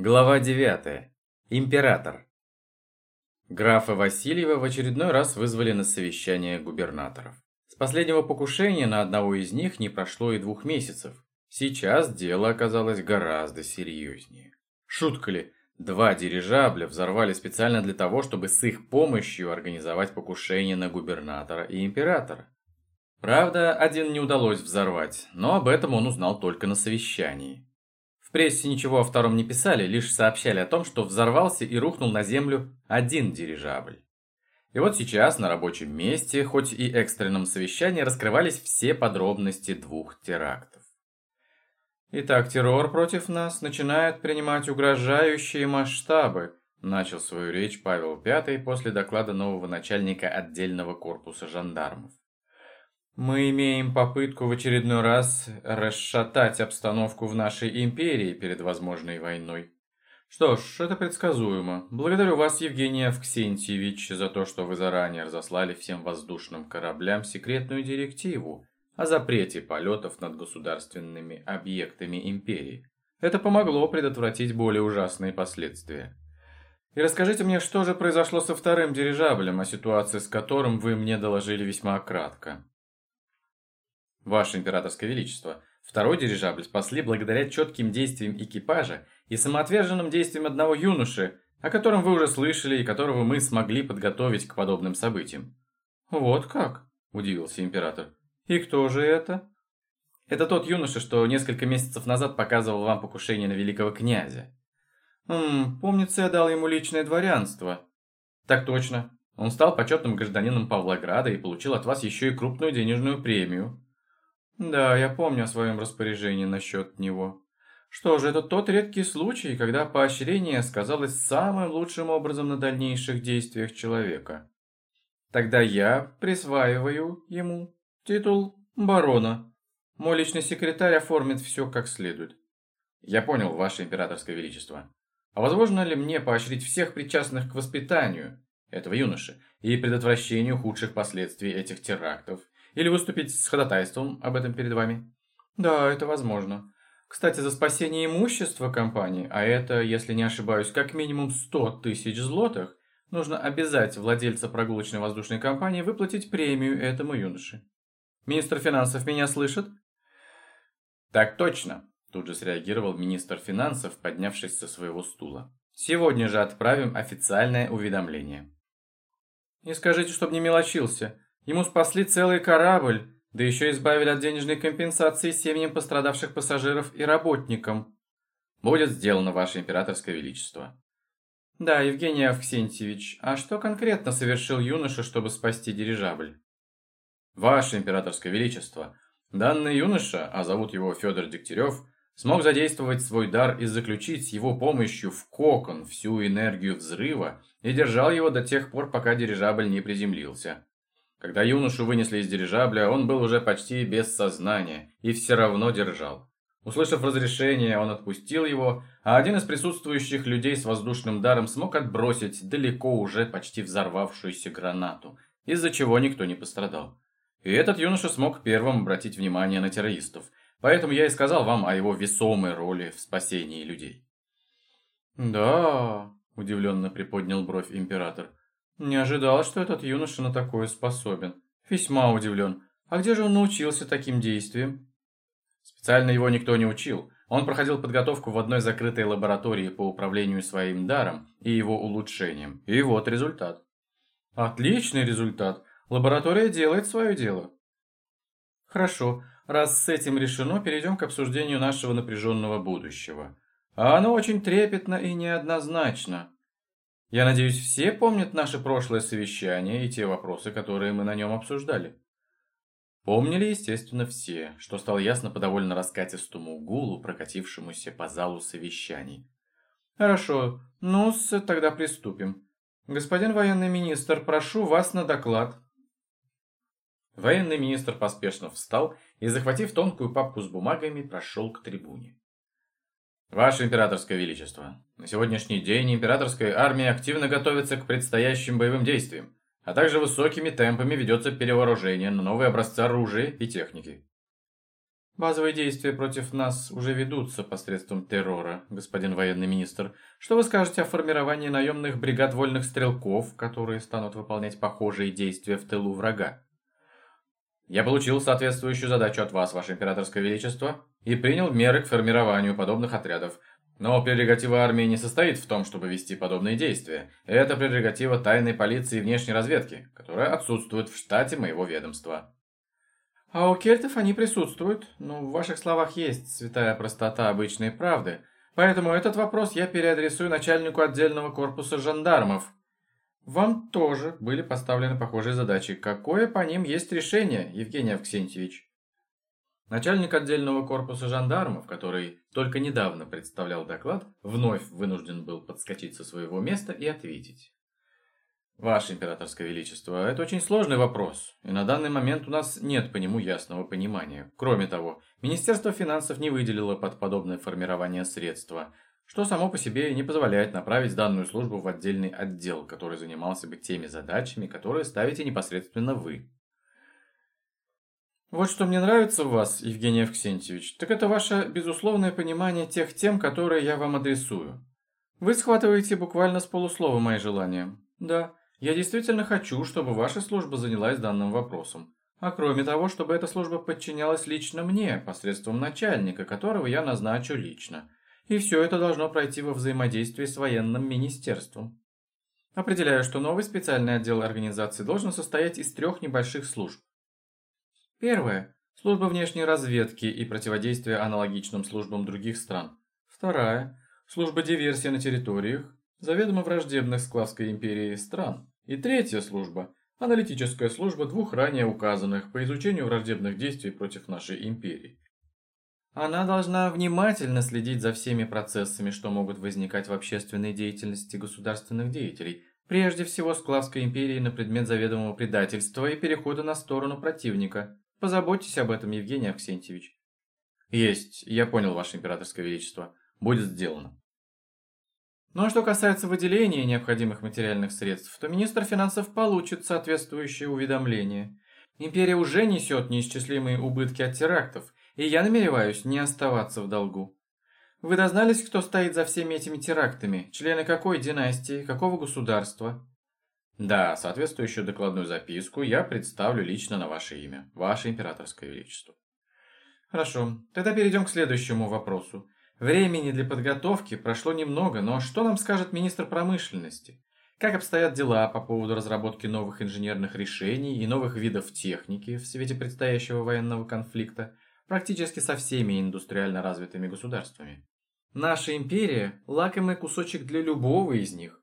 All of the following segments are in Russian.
Глава 9. Император. Графа Васильева в очередной раз вызвали на совещание губернаторов. С последнего покушения на одного из них не прошло и двух месяцев. Сейчас дело оказалось гораздо серьезнее. Шутка ли, два дирижабля взорвали специально для того, чтобы с их помощью организовать покушение на губернатора и императора. Правда, один не удалось взорвать, но об этом он узнал только на совещании. В прессе ничего о втором не писали, лишь сообщали о том, что взорвался и рухнул на землю один дирижабль. И вот сейчас на рабочем месте, хоть и экстренном совещании, раскрывались все подробности двух терактов. «Итак, террор против нас начинает принимать угрожающие масштабы», начал свою речь Павел V после доклада нового начальника отдельного корпуса жандармов. Мы имеем попытку в очередной раз расшатать обстановку в нашей империи перед возможной войной. Что ж, это предсказуемо. Благодарю вас, Евгений Авксентьевич, за то, что вы заранее разослали всем воздушным кораблям секретную директиву о запрете полетов над государственными объектами империи. Это помогло предотвратить более ужасные последствия. И расскажите мне, что же произошло со вторым дирижаблем, о ситуации с которым вы мне доложили весьма кратко. Ваше Императорское Величество, второй дирижабль спасли благодаря четким действиям экипажа и самоотверженным действиям одного юноши, о котором вы уже слышали и которого мы смогли подготовить к подобным событиям. Вот как? Удивился император. И кто же это? Это тот юноша, что несколько месяцев назад показывал вам покушение на великого князя. Ммм, помнится, я дал ему личное дворянство. Так точно. Он стал почетным гражданином Павлограда и получил от вас еще и крупную денежную премию. Да, я помню о своем распоряжении насчет него. Что же, это тот редкий случай, когда поощрение сказалось самым лучшим образом на дальнейших действиях человека. Тогда я присваиваю ему титул барона. Мой личный секретарь оформит все как следует. Я понял, ваше императорское величество. А возможно ли мне поощрить всех причастных к воспитанию этого юноши и предотвращению худших последствий этих терактов или выступить с ходатайством об этом перед вами? Да, это возможно. Кстати, за спасение имущества компании, а это, если не ошибаюсь, как минимум 100 тысяч злотых, нужно обязать владельца прогулочной воздушной компании выплатить премию этому юноше. Министр финансов меня слышит? Так точно, тут же среагировал министр финансов, поднявшись со своего стула. Сегодня же отправим официальное уведомление. И скажите, чтобы не мелочился. Ему спасли целый корабль, да еще избавили от денежной компенсации семьям пострадавших пассажиров и работникам. Будет сделано, Ваше Императорское Величество. Да, Евгений Авксентьевич, а что конкретно совершил юноша, чтобы спасти дирижабль? Ваше Императорское Величество, данный юноша, а зовут его Федор Дегтярев, смог задействовать свой дар и заключить с его помощью в кокон всю энергию взрыва и держал его до тех пор, пока дирижабль не приземлился. Когда юношу вынесли из дирижабля, он был уже почти без сознания и все равно держал. Услышав разрешение, он отпустил его, а один из присутствующих людей с воздушным даром смог отбросить далеко уже почти взорвавшуюся гранату, из-за чего никто не пострадал. И этот юноша смог первым обратить внимание на террористов, поэтому я и сказал вам о его весомой роли в спасении людей. «Да», – удивленно приподнял бровь император, не ожидал, что этот юноша на такое способен. Весьма удивлен. А где же он научился таким действиям? Специально его никто не учил. Он проходил подготовку в одной закрытой лаборатории по управлению своим даром и его улучшением. И вот результат. Отличный результат. Лаборатория делает свое дело. Хорошо. Раз с этим решено, перейдем к обсуждению нашего напряженного будущего. А оно очень трепетно и неоднозначно. Я надеюсь, все помнят наше прошлое совещание и те вопросы, которые мы на нем обсуждали. Помнили, естественно, все, что стало ясно по довольно раскатистому гулу, прокатившемуся по залу совещаний. Хорошо, ну тогда приступим. Господин военный министр, прошу вас на доклад. Военный министр поспешно встал и, захватив тонкую папку с бумагами, прошел к трибуне. Ваше императорское величество, на сегодняшний день императорская армия активно готовится к предстоящим боевым действиям, а также высокими темпами ведется перевооружение на новые образцы оружия и техники. Базовые действия против нас уже ведутся посредством террора, господин военный министр. Что вы скажете о формировании наемных бригад вольных стрелков, которые станут выполнять похожие действия в тылу врага? Я получил соответствующую задачу от вас, ваше императорское величество, и принял меры к формированию подобных отрядов. Но прерогатива армии не состоит в том, чтобы вести подобные действия. Это прерогатива тайной полиции и внешней разведки, которая отсутствует в штате моего ведомства. А у кельтов они присутствуют, но в ваших словах есть святая простота обычной правды. Поэтому этот вопрос я переадресую начальнику отдельного корпуса жандармов. Вам тоже были поставлены похожие задачи. Какое по ним есть решение, Евгений Авксентьевич? Начальник отдельного корпуса жандармов, который только недавно представлял доклад, вновь вынужден был подскочить со своего места и ответить. Ваше императорское величество, это очень сложный вопрос, и на данный момент у нас нет по нему ясного понимания. Кроме того, Министерство финансов не выделило под подобное формирование средства, что само по себе не позволяет направить данную службу в отдельный отдел, который занимался бы теми задачами, которые ставите непосредственно вы. Вот что мне нравится в вас, Евгений Евксентьевич, так это ваше безусловное понимание тех тем, которые я вам адресую. Вы схватываете буквально с полуслова мои желания. Да, я действительно хочу, чтобы ваша служба занялась данным вопросом. А кроме того, чтобы эта служба подчинялась лично мне, посредством начальника, которого я назначу лично. И все это должно пройти во взаимодействии с военным министерством. Определяю, что новый специальный отдел организации должен состоять из трех небольших служб. Первая – служба внешней разведки и противодействия аналогичным службам других стран. Вторая – служба диверсии на территориях, заведомо враждебных Склавской империи стран. И третья служба – аналитическая служба двух ранее указанных по изучению враждебных действий против нашей империи. Она должна внимательно следить за всеми процессами, что могут возникать в общественной деятельности государственных деятелей, прежде всего Склавской империи на предмет заведомого предательства и перехода на сторону противника. Позаботьтесь об этом, Евгений Аксентьевич. Есть, я понял, Ваше Императорское Величество. Будет сделано. Ну а что касается выделения необходимых материальных средств, то министр финансов получит соответствующее уведомление. Империя уже несет неисчислимые убытки от терактов, и я намереваюсь не оставаться в долгу. Вы дознались, кто стоит за всеми этими терактами? Члены какой династии, какого государства? Да, соответствующую докладную записку я представлю лично на ваше имя, ваше императорское величество. Хорошо, тогда перейдем к следующему вопросу. Времени для подготовки прошло немного, но что нам скажет министр промышленности? Как обстоят дела по поводу разработки новых инженерных решений и новых видов техники в свете предстоящего военного конфликта практически со всеми индустриально развитыми государствами? Наша империя – лакомый кусочек для любого из них.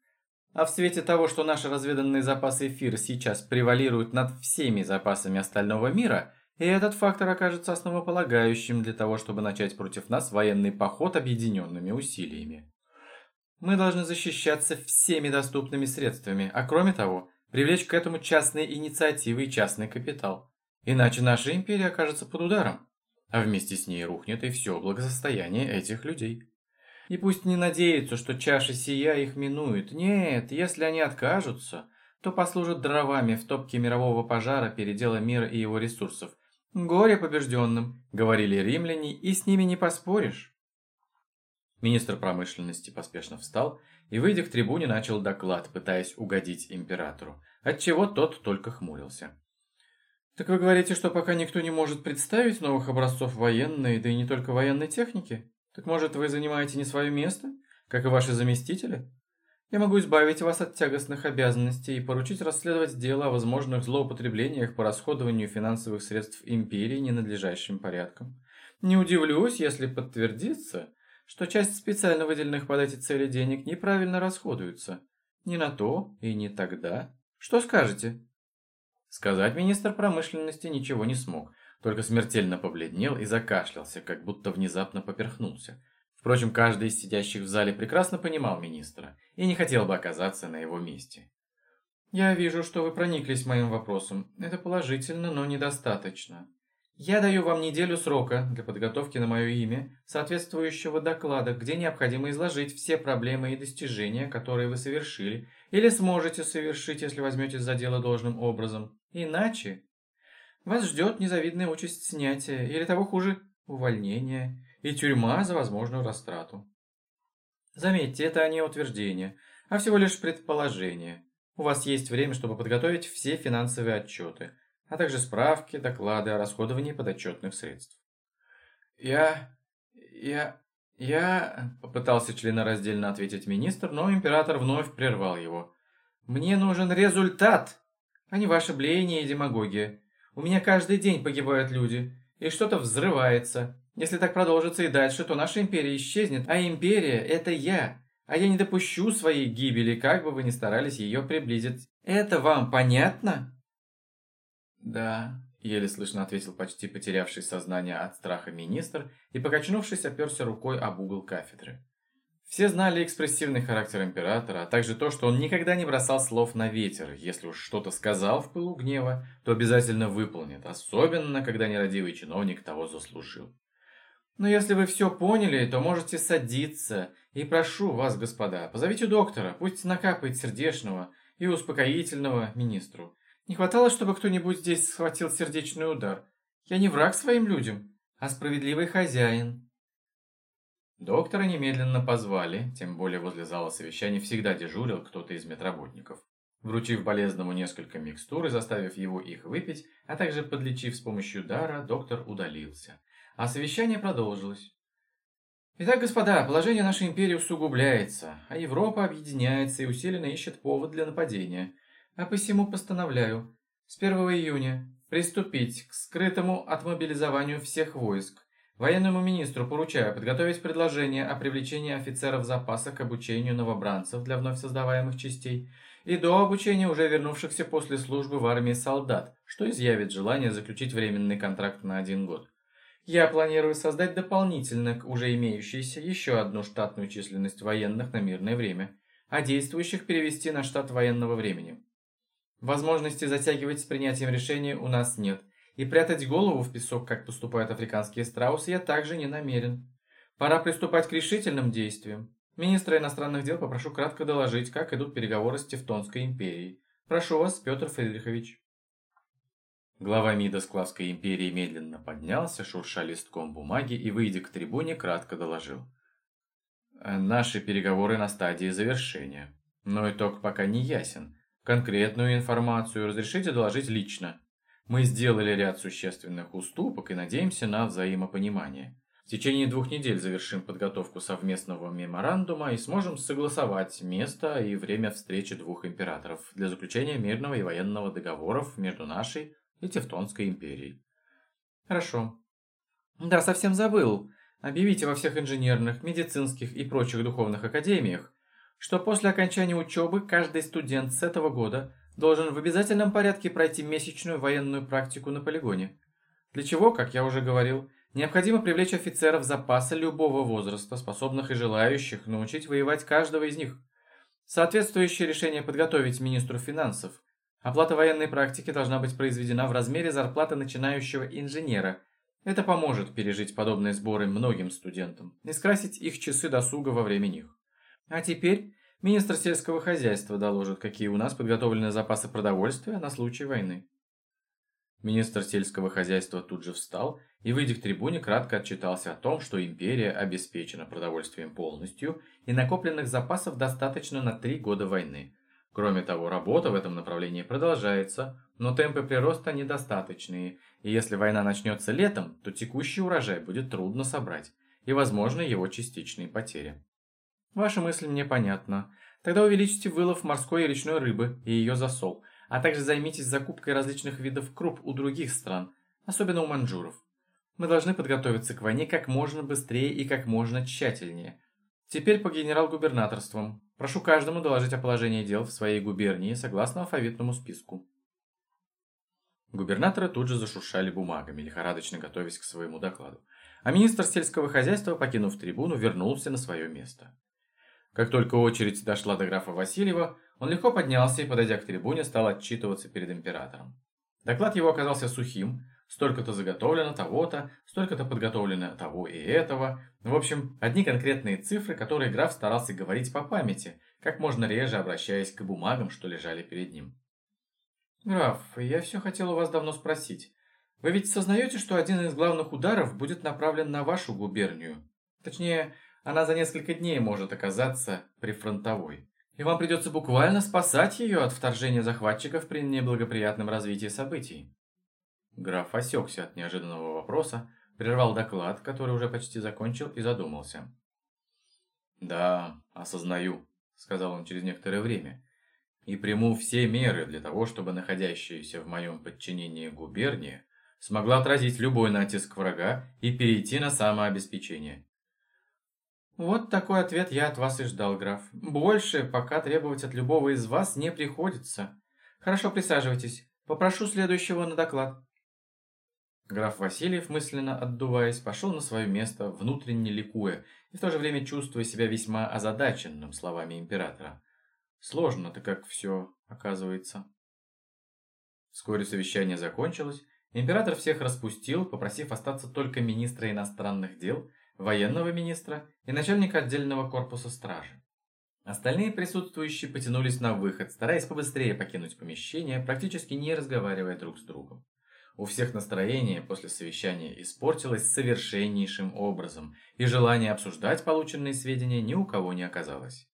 А в свете того, что наши разведанные запасы эфира сейчас превалируют над всеми запасами остального мира – и этот фактор окажется основополагающим для того, чтобы начать против нас военный поход объединенными усилиями. Мы должны защищаться всеми доступными средствами, а кроме того, привлечь к этому частные инициативы и частный капитал. Иначе наша империя окажется под ударом, а вместе с ней рухнет и все благосостояние этих людей. И пусть не надеются, что чаша сия их минует. Нет, если они откажутся, то послужат дровами в топке мирового пожара передела мира и его ресурсов – «Горе побежденным», — говорили римляне, и с ними не поспоришь. Министр промышленности поспешно встал и, выйдя к трибуне, начал доклад, пытаясь угодить императору, отчего тот только хмурился. «Так вы говорите, что пока никто не может представить новых образцов военной, да и не только военной техники? Так может, вы занимаете не свое место, как и ваши заместители?» Я могу избавить вас от тягостных обязанностей и поручить расследовать дело о возможных злоупотреблениях по расходованию финансовых средств империи ненадлежащим порядком. Не удивлюсь, если подтвердится, что часть специально выделенных под эти цели денег неправильно расходуется. Не на то и не тогда. Что скажете? Сказать министр промышленности ничего не смог, только смертельно побледнел и закашлялся, как будто внезапно поперхнулся. Впрочем, каждый из сидящих в зале прекрасно понимал министра и не хотел бы оказаться на его месте. «Я вижу, что вы прониклись моим вопросом. Это положительно, но недостаточно. Я даю вам неделю срока для подготовки на мое имя соответствующего доклада, где необходимо изложить все проблемы и достижения, которые вы совершили, или сможете совершить, если возьметесь за дело должным образом. Иначе вас ждет незавидная участь снятия, или того хуже, увольнение и тюрьма за возможную растрату. Заметьте, это не утверждение, а всего лишь предположение. У вас есть время, чтобы подготовить все финансовые отчеты, а также справки, доклады о расходовании подотчетных средств. Я... я... я... Попытался членораздельно ответить министр, но император вновь прервал его. Мне нужен результат, а не ваше блеяние и демагогия. У меня каждый день погибают люди, и что-то взрывается. Если так продолжится и дальше, то наша империя исчезнет, а империя – это я. А я не допущу своей гибели, как бы вы ни старались ее приблизить. Это вам понятно? Да, еле слышно ответил почти потерявший сознание от страха министр и, покачнувшись, оперся рукой об угол кафедры. Все знали экспрессивный характер императора, а также то, что он никогда не бросал слов на ветер. Если уж что-то сказал в пылу гнева, то обязательно выполнит, особенно когда нерадивый чиновник того заслужил. Но если вы все поняли, то можете садиться. И прошу вас, господа, позовите доктора, пусть накапает сердечного и успокоительного министру. Не хватало, чтобы кто-нибудь здесь схватил сердечный удар. Я не враг своим людям, а справедливый хозяин. Доктора немедленно позвали, тем более возле зала совещаний всегда дежурил кто-то из медработников. Вручив болезному несколько микстур и заставив его их выпить, а также подлечив с помощью дара, доктор удалился а совещание продолжилось. Итак, господа, положение нашей империи усугубляется, а Европа объединяется и усиленно ищет повод для нападения. А посему постановляю с 1 июня приступить к скрытому отмобилизованию всех войск. Военному министру поручаю подготовить предложение о привлечении офицеров запаса к обучению новобранцев для вновь создаваемых частей и до обучения уже вернувшихся после службы в армии солдат, что изъявит желание заключить временный контракт на один год. Я планирую создать дополнительно к уже имеющейся еще одну штатную численность военных на мирное время, а действующих перевести на штат военного времени. Возможности затягивать с принятием решения у нас нет, и прятать голову в песок, как поступают африканские страусы, я также не намерен. Пора приступать к решительным действиям. Министра иностранных дел попрошу кратко доложить, как идут переговоры с Тевтонской империей. Прошу вас, Петр Фридрихович. Глава МИДа Склавской империи медленно поднялся, шурша листком бумаги и, выйдя к трибуне, кратко доложил. Наши переговоры на стадии завершения. Но итог пока не ясен. Конкретную информацию разрешите доложить лично. Мы сделали ряд существенных уступок и надеемся на взаимопонимание. В течение двух недель завершим подготовку совместного меморандума и сможем согласовать место и время встречи двух императоров для заключения мирного и военного договоров между нашей и Тевтонской империей. Хорошо. Да, совсем забыл. Объявите во всех инженерных, медицинских и прочих духовных академиях, что после окончания учебы каждый студент с этого года должен в обязательном порядке пройти месячную военную практику на полигоне. Для чего, как я уже говорил, необходимо привлечь офицеров запаса любого возраста, способных и желающих научить воевать каждого из них. Соответствующее решение подготовить министру финансов, Оплата военной практики должна быть произведена в размере зарплаты начинающего инженера. Это поможет пережить подобные сборы многим студентам и скрасить их часы досуга во время них. А теперь министр сельского хозяйства доложит, какие у нас подготовлены запасы продовольствия на случай войны. Министр сельского хозяйства тут же встал и, выйдя к трибуне, кратко отчитался о том, что империя обеспечена продовольствием полностью и накопленных запасов достаточно на три года войны – Кроме того, работа в этом направлении продолжается, но темпы прироста недостаточные, и если война начнется летом, то текущий урожай будет трудно собрать, и возможны его частичные потери. Ваша мысль мне понятна. Тогда увеличьте вылов морской и речной рыбы и ее засол, а также займитесь закупкой различных видов круп у других стран, особенно у маньчжуров. Мы должны подготовиться к войне как можно быстрее и как можно тщательнее. Теперь по генерал-губернаторствам. Прошу каждому доложить о положении дел в своей губернии согласно алфавитному списку. Губернаторы тут же зашуршали бумагами, лихорадочно готовясь к своему докладу. А министр сельского хозяйства, покинув трибуну, вернулся на свое место. Как только очередь дошла до графа Васильева, он легко поднялся и, подойдя к трибуне, стал отчитываться перед императором. Доклад его оказался сухим, столько-то заготовлено того-то, столько-то подготовлено того и этого. В общем, одни конкретные цифры, которые граф старался говорить по памяти, как можно реже обращаясь к бумагам, что лежали перед ним. «Граф, я все хотел у вас давно спросить. Вы ведь сознаете, что один из главных ударов будет направлен на вашу губернию? Точнее, она за несколько дней может оказаться прифронтовой. И вам придется буквально спасать ее от вторжения захватчиков при неблагоприятном развитии событий. Граф осекся от неожиданного вопроса, прервал доклад, который уже почти закончил, и задумался. «Да, осознаю», — сказал он через некоторое время, «и приму все меры для того, чтобы находящаяся в моем подчинении губерния смогла отразить любой натиск врага и перейти на самообеспечение. Вот такой ответ я от вас и ждал, граф. Больше пока требовать от любого из вас не приходится. Хорошо, присаживайтесь. Попрошу следующего на доклад. Граф Васильев, мысленно отдуваясь, пошел на свое место, внутренне ликуя и в то же время чувствуя себя весьма озадаченным словами императора. Сложно-то как все оказывается. Вскоре совещание закончилось, Император всех распустил, попросив остаться только министра иностранных дел, военного министра и начальника отдельного корпуса стражи. Остальные присутствующие потянулись на выход, стараясь побыстрее покинуть помещение, практически не разговаривая друг с другом. У всех настроение после совещания испортилось совершеннейшим образом, и желание обсуждать полученные сведения ни у кого не оказалось.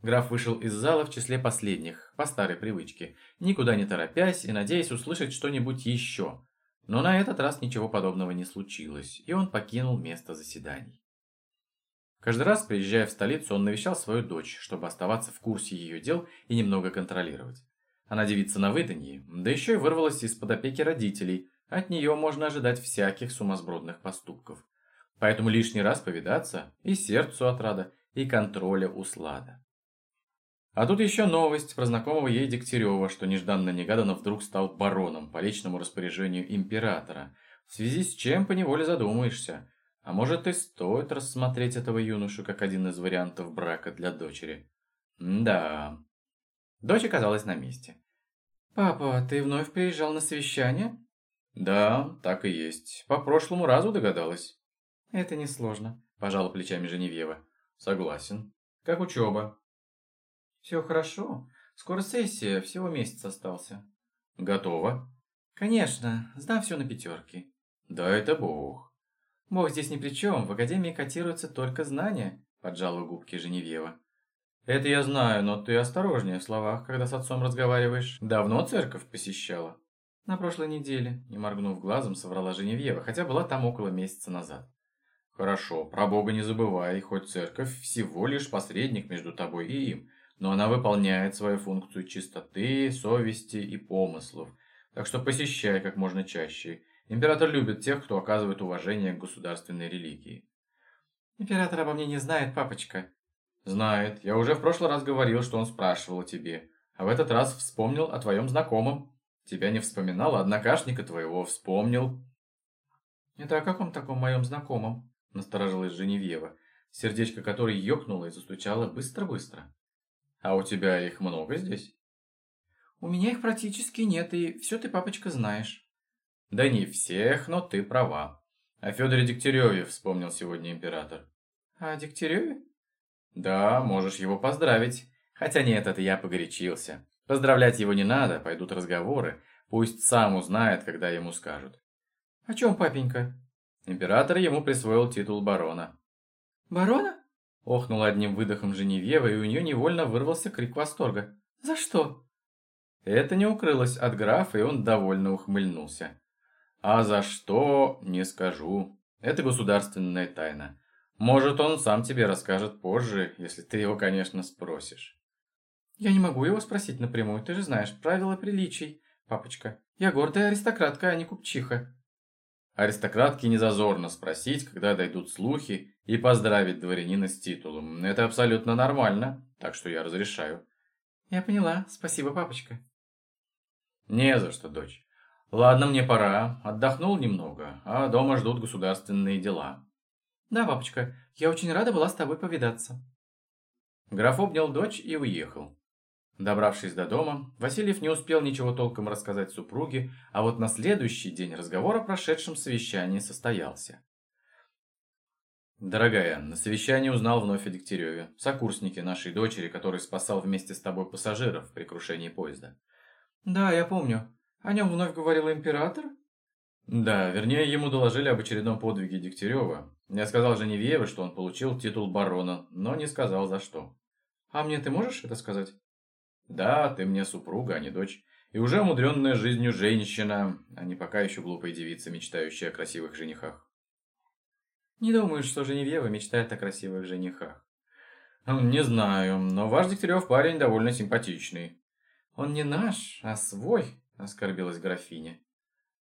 Граф вышел из зала в числе последних, по старой привычке, никуда не торопясь и надеясь услышать что-нибудь еще. Но на этот раз ничего подобного не случилось, и он покинул место заседаний. Каждый раз, приезжая в столицу, он навещал свою дочь, чтобы оставаться в курсе ее дел и немного контролировать. Она девица на выданье, да еще и вырвалась из-под опеки родителей, от нее можно ожидать всяких сумасбродных поступков. Поэтому лишний раз повидаться и сердцу отрада, и контроля услада. А тут еще новость про знакомого ей Дегтярева, что нежданно-негаданно вдруг стал бароном по личному распоряжению императора, в связи с чем поневоле задумаешься. А может и стоит рассмотреть этого юношу как один из вариантов брака для дочери. М да. Дочь оказалась на месте. «Папа, ты вновь приезжал на совещание?» «Да, так и есть. По прошлому разу догадалась». «Это несложно», – пожала плечами Женевьева. «Согласен. Как учеба?» «Все хорошо. Скоро сессия, всего месяц остался». «Готово?» «Конечно. Сдам все на пятерки». «Да это бог». «Бог здесь ни при чем. В академии котируются только знания», – поджала губки Женевьева. «Это я знаю, но ты осторожнее в словах, когда с отцом разговариваешь. Давно церковь посещала?» «На прошлой неделе», – не моргнув глазом, соврала Женевьева, хотя была там около месяца назад. «Хорошо, про Бога не забывай, хоть церковь всего лишь посредник между тобой и им но она выполняет свою функцию чистоты, совести и помыслов. Так что посещай как можно чаще. Император любит тех, кто оказывает уважение к государственной религии. Император обо мне не знает, папочка. Знает. Я уже в прошлый раз говорил, что он спрашивал о тебе. А в этот раз вспомнил о твоем знакомом. Тебя не вспоминал, а однокашника твоего вспомнил. Это о каком таком моем знакомом? Насторожилась Женевьева, сердечко которой ёкнуло и застучало быстро-быстро. А у тебя их много здесь? У меня их практически нет, и все ты, папочка, знаешь. Да не всех, но ты права. О Федоре Дегтяреве вспомнил сегодня император. О Дегтяреве? Да, можешь его поздравить. Хотя нет, это я погорячился. Поздравлять его не надо, пойдут разговоры. Пусть сам узнает, когда ему скажут. О чем, папенька? Император ему присвоил титул барона. Барона? Охнула одним выдохом Женевьева, и у нее невольно вырвался крик восторга. «За что?» Это не укрылось от графа, и он довольно ухмыльнулся. «А за что, не скажу. Это государственная тайна. Может, он сам тебе расскажет позже, если ты его, конечно, спросишь». «Я не могу его спросить напрямую, ты же знаешь, правила приличий, папочка. Я гордая аристократка, а не купчиха». Аристократке не зазорно спросить, когда дойдут слухи, и поздравить дворянина с титулом. Это абсолютно нормально, так что я разрешаю. Я поняла. Спасибо, папочка. Не за что, дочь. Ладно, мне пора. Отдохнул немного, а дома ждут государственные дела. Да, папочка, я очень рада была с тобой повидаться. Граф обнял дочь и уехал. Добравшись до дома, Васильев не успел ничего толком рассказать супруге, а вот на следующий день разговор о прошедшем совещании состоялся. «Дорогая, на совещании узнал вновь о Дегтяреве, сокурснике нашей дочери, который спасал вместе с тобой пассажиров при крушении поезда». «Да, я помню. О нем вновь говорил император?» Да, вернее, ему доложили об очередном подвиге Дегтярева. Я сказал Женевьеве, что он получил титул барона, но не сказал за что. А мне ты можешь это сказать? Да, ты мне супруга, а не дочь. И уже умудренная жизнью женщина, а не пока еще глупая девица, мечтающая о красивых женихах. Не думаю, что Женевьева мечтает о красивых женихах. Не знаю, но ваш Дегтярев парень довольно симпатичный. Он не наш, а свой, оскорбилась графиня.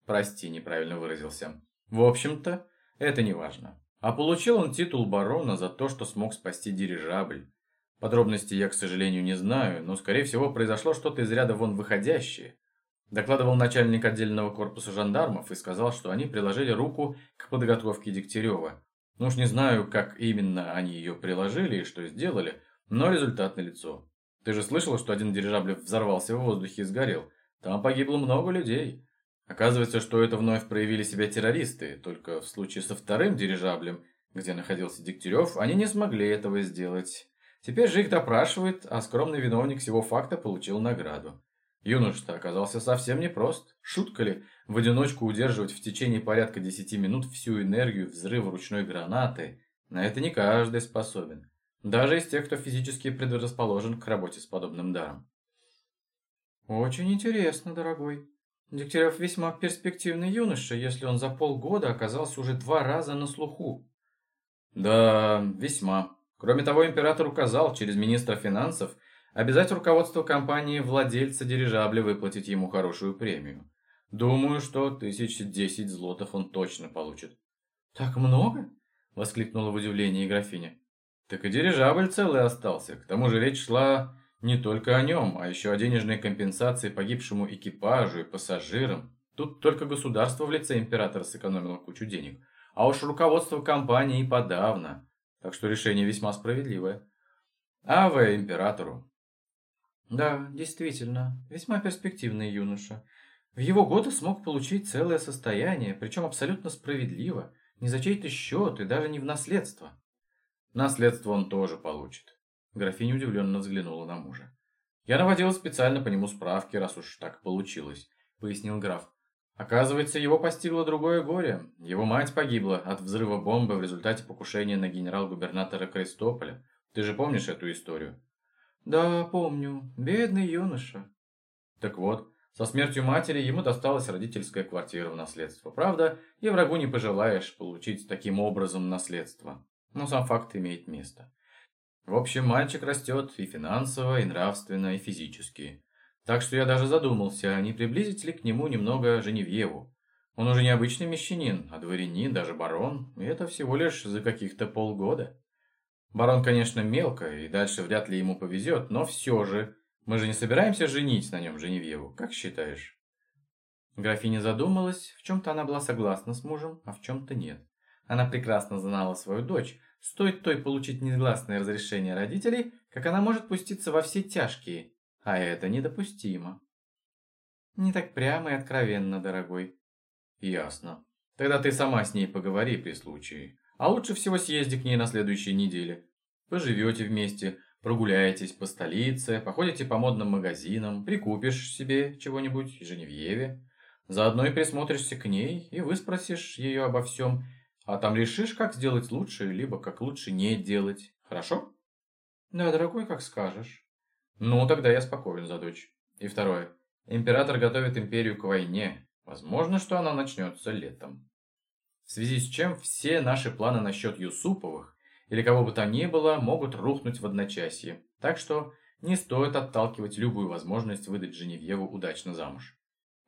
Прости, неправильно выразился. В общем-то, это не важно. А получил он титул барона за то, что смог спасти дирижабль. Подробностей я, к сожалению, не знаю, но, скорее всего, произошло что-то из ряда вон выходящее. Докладывал начальник отдельного корпуса жандармов и сказал, что они приложили руку к подготовке Дегтярева. Ну уж не знаю, как именно они ее приложили и что сделали, но результат налицо. Ты же слышал, что один дирижабль взорвался в воздухе и сгорел? Там погибло много людей. Оказывается, что это вновь проявили себя террористы, только в случае со вторым дирижаблем, где находился Дегтярев, они не смогли этого сделать. Теперь же их допрашивают, а скромный виновник всего факта получил награду. Юнош-то оказался совсем непрост. Шутка ли в одиночку удерживать в течение порядка 10 минут всю энергию взрыва ручной гранаты? На это не каждый способен. Даже из тех, кто физически предрасположен к работе с подобным даром. «Очень интересно, дорогой», Дегтярев весьма перспективный юноша, если он за полгода оказался уже два раза на слуху. Да, весьма. Кроме того, император указал через министра финансов обязать руководство компании владельца дирижабля выплатить ему хорошую премию. Думаю, что тысяч десять злотов он точно получит. «Так много?» – воскликнула в удивлении графиня. «Так и дирижабль целый остался. К тому же речь шла не только о нем, а еще о денежной компенсации погибшему экипажу и пассажирам. Тут только государство в лице императора сэкономило кучу денег. А уж руководство компании подавно. Так что решение весьма справедливое. А вы императору. Да, действительно, весьма перспективный юноша. В его годы смог получить целое состояние, причем абсолютно справедливо, не за чей-то счет и даже не в наследство. Наследство он тоже получит. Графиня удивленно взглянула на мужа. «Я наводила специально по нему справки, раз уж так получилось», — пояснил граф. «Оказывается, его постигло другое горе. Его мать погибла от взрыва бомбы в результате покушения на генерал-губернатора Крестополя. Ты же помнишь эту историю?» «Да, помню. Бедный юноша». «Так вот, со смертью матери ему досталась родительская квартира в наследство. Правда, и врагу не пожелаешь получить таким образом наследство. Но сам факт имеет место. В общем, мальчик растет и финансово, и нравственно, и физически. Так что я даже задумался, не приблизить ли к нему немного Женевьеву. Он уже не обычный мещанин, а дворянин, даже барон, и это всего лишь за каких-то полгода. Барон, конечно, мелко, и дальше вряд ли ему повезет, но все же, мы же не собираемся женить на нем Женевьеву, как считаешь? Графиня задумалась, в чем-то она была согласна с мужем, а в чем-то нет. Она прекрасно знала свою дочь, Стоит той получить негласное разрешение родителей, как она может пуститься во все тяжкие, а это недопустимо. Не так прямо и откровенно, дорогой. Ясно. Тогда ты сама с ней поговори при случае. А лучше всего съезди к ней на следующей неделе. Поживете вместе, прогуляетесь по столице, походите по модным магазинам, прикупишь себе чего-нибудь Женевьеве. Заодно и присмотришься к ней и выспросишь ее обо всем, а там решишь, как сделать лучше, либо как лучше не делать. Хорошо? Да, дорогой, как скажешь. Ну, тогда я спокоен за дочь. И второе. Император готовит империю к войне. Возможно, что она начнется летом. В связи с чем все наши планы насчет Юсуповых или кого бы то ни было могут рухнуть в одночасье. Так что не стоит отталкивать любую возможность выдать Женевьеву удачно замуж.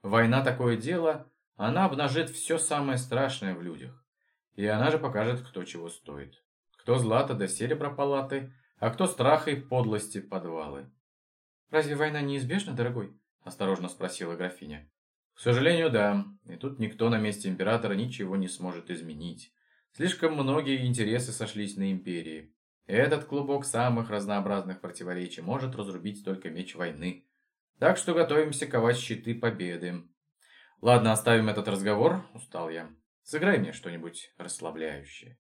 Война такое дело, она обнажит все самое страшное в людях. И она же покажет, кто чего стоит. Кто злато до серебра палаты, а кто страха и подлости подвалы. «Разве война неизбежна, дорогой?» – осторожно спросила графиня. «К сожалению, да. И тут никто на месте императора ничего не сможет изменить. Слишком многие интересы сошлись на империи. Этот клубок самых разнообразных противоречий может разрубить только меч войны. Так что готовимся ковать щиты победы. Ладно, оставим этот разговор, устал я. Сыграй мне что-нибудь расслабляющее».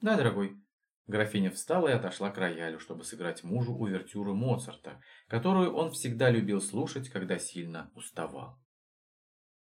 «Да, дорогой». Графиня встала и отошла к роялю, чтобы сыграть мужу увертюру Моцарта, которую он всегда любил слушать, когда сильно уставал.